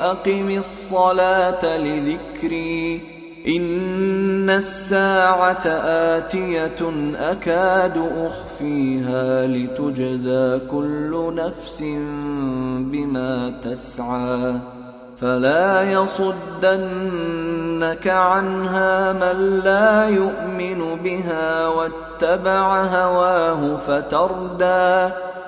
وأقم الصلاة لذكري. إن الساعة آتية أكاد أخفيها لتجزى كل نفس بما تسعى. فلا يصدنك عنها من لا يؤمن بها واتبع هواه فتردى.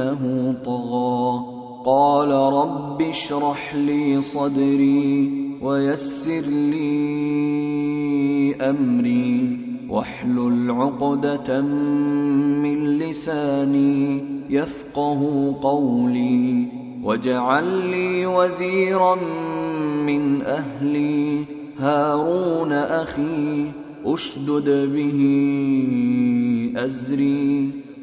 انه طغى. قال رب اشرح لي صدري ويسر لي أمري واحلل عقدة من لساني يفقه قولي واجعل لي وزيرا من أهلي. هارون أخي أشدد به أزري.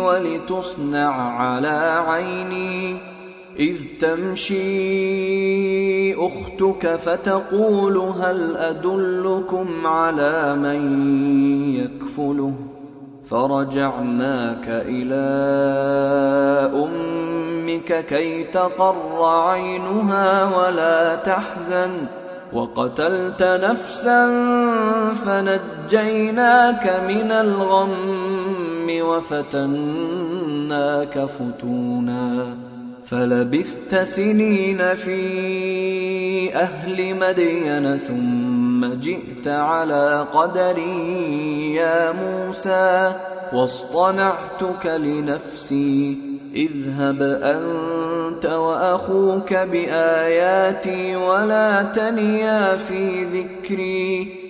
ولتصنع على عيني. إذ تمشي أختك فتقول هل أدلكم على من يكفله؟ فرجعناك إلى أمك كي تقر عينها ولا تحزن. وقتلت نفسا فنجيناك من الغم. وفتناك فتونا فلبثت سنين في أهل مدين ثم جئت على قدري يا موسى واصطنعتك لنفسي اذهب أنت وأخوك بآياتي ولا تنيا في ذكري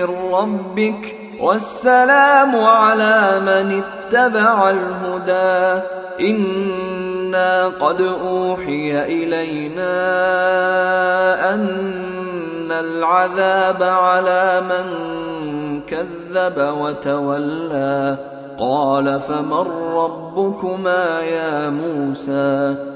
من ربك والسلام على من اتبع الهدى. إنا قد أوحي إلينا أن العذاب على من كذب وتولى. قال فمن ربكما يا موسى؟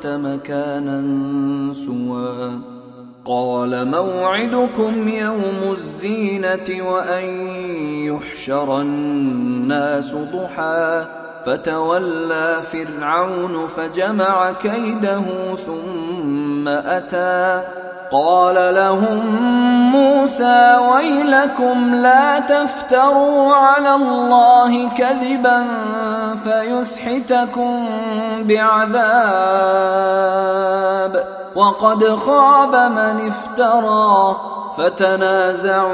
انت مكانا سوى. قال موعدكم يوم الزينة وأن يحشر الناس ضحى. فتولى فرعون فجمع كيده ثم أتى. قال لهم موسى ويلكم لا تفتروا على الله كذبا فيسحتكم بعذاب. وقد خاب من افترى. فتنازعوا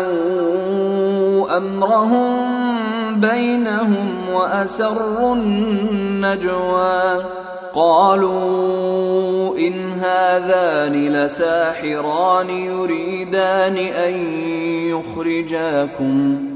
أمرهم بينهم وأسروا النجوى. قالوا إن هذان لساحران يريدان أن يخرجاكم.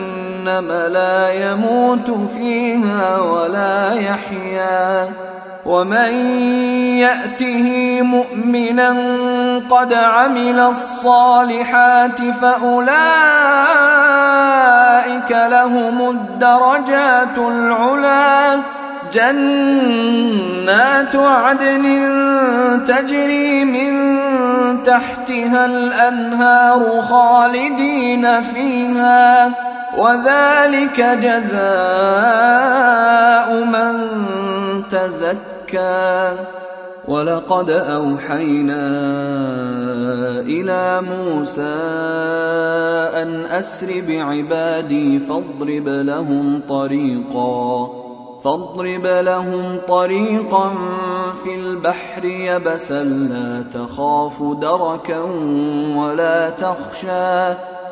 لا يموت فيها ولا يحيا. ومن يأته مؤمنا قد عمل الصالحات فأولئك لهم الدرجات العلى جنات عدن تجري من تحتها الأنهار خالدين فيها. وذلك جزاء من تزكى. ولقد أوحينا إلى موسى أن أسر بعبادي فاضرب لهم طريقا. فاضرب لهم طريقا في البحر يبسا لا تخاف دركا ولا تخشى.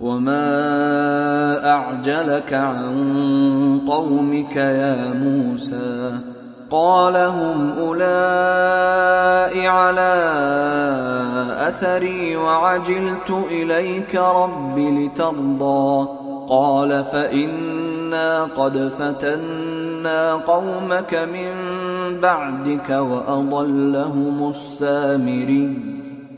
وما اعجلك عن قومك يا موسى قال هم اولئك على اثري وعجلت اليك رب لترضى قال فانا قد فتنا قومك من بعدك واضلهم السامري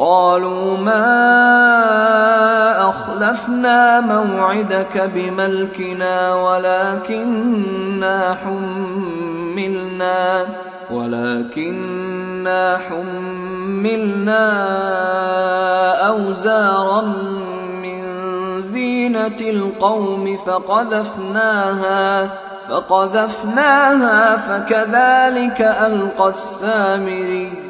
قالوا ما أخلفنا موعدك بملكنا ولكننا حملنا ولكننا حملنا أوزارا من زينة القوم فقذفناها فقذفناها فكذلك ألقى السامري.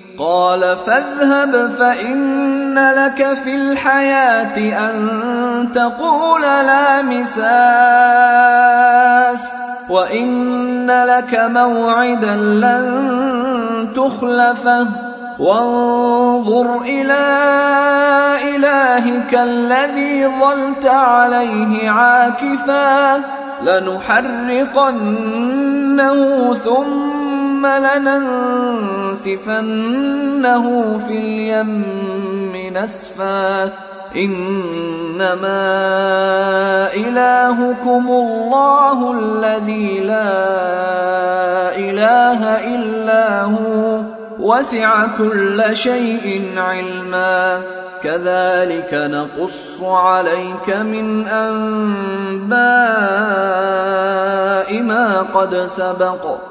قال فاذهب فإن لك في الحياة أن تقول لا مساس وإن لك موعدا لن تخلفه. وانظر إلى إلهك الذي ظلت عليه عاكفا لنحرقنه ثم لننسفنه في اليم نسفا. إنما إلهكم الله الذي لا إله إلا هو. وسع كل شيء علما. كذلك نقص عليك من أنباء ما قد سبق.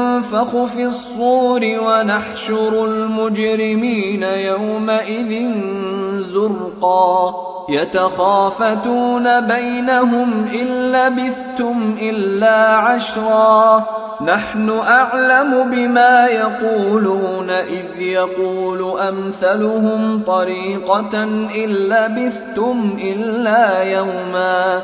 ينفخ في الصور ونحشر المجرمين يومئذ زرقا. يتخافتون بينهم إن لبثتم إلا عشرا. نحن أعلم بما يقولون إذ يقول أمثلهم طريقة إن لبثتم إلا يوما.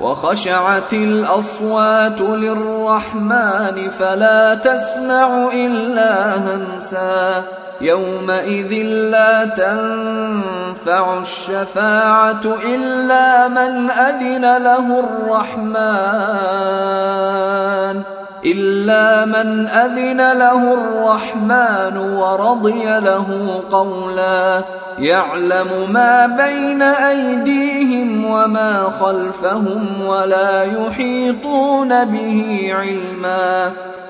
وخشعت الأصوات للرحمن فلا تسمع إلا همسا يومئذ لا تنفع الشفاعة إلا من أذن له الرحمن إلا من أذن له الرحمن ورضي له قولا يعلم ما بين أيديهم وما خلفهم ولا يحيطون به علما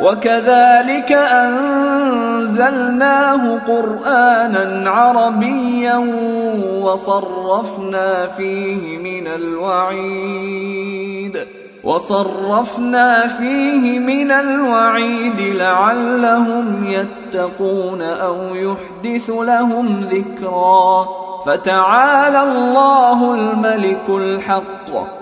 وكذلك أنزلناه قرآنا عربيا وصرفنا فيه من الوعيد وصرفنا فيه من الوعيد لعلهم يتقون أو يحدث لهم ذكرا فتعالى الله الملك الحق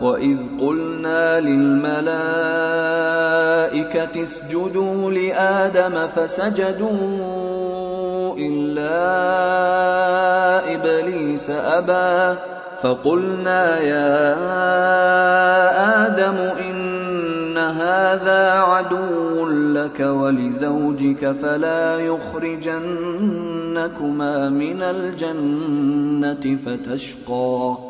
واذ قلنا للملائكه اسجدوا لادم فسجدوا الا ابليس ابى فقلنا يا آدم ان هذا عدو لك ولزوجك فلا يخرجنكما من الجنه فتشقى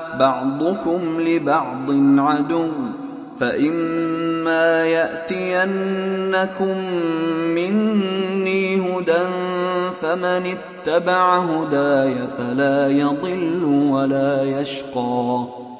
بعضكم لبعض عدو فإما يأتينكم مني هدى فمن اتبع هداي فلا يضل ولا يشقى.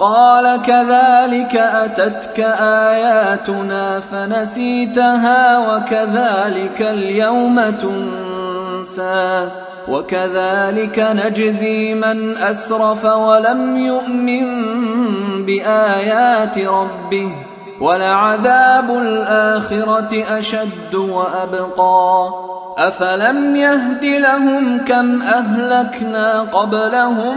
قال كذلك أتتك آياتنا فنسيتها وكذلك اليوم تنسى وكذلك نجزي من أسرف ولم يؤمن بآيات ربه ولعذاب الآخرة أشد وأبقى أفلم يهد لهم كم أهلكنا قبلهم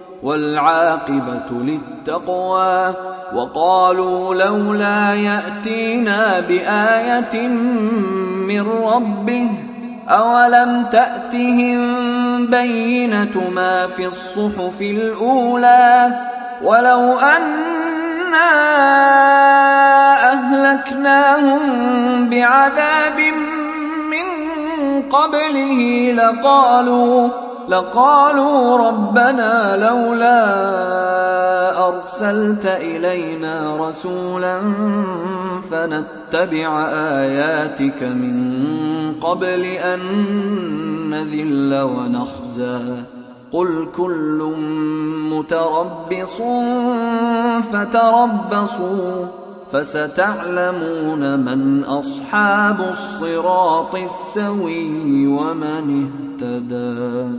والعاقبة للتقوى. وقالوا لولا يأتينا بآية من ربه أولم تأتهم بينة ما في الصحف الأولى؟ ولو أنا أهلكناهم بعذاب من قبله لقالوا لقالوا ربنا لولا أرسلت إلينا رسولا فنتبع آياتك من قبل أن نذل ونخزى. قل كل متربص فتربصوا. فستعلمون من أصحاب الصراط السوي ومن اهتدى.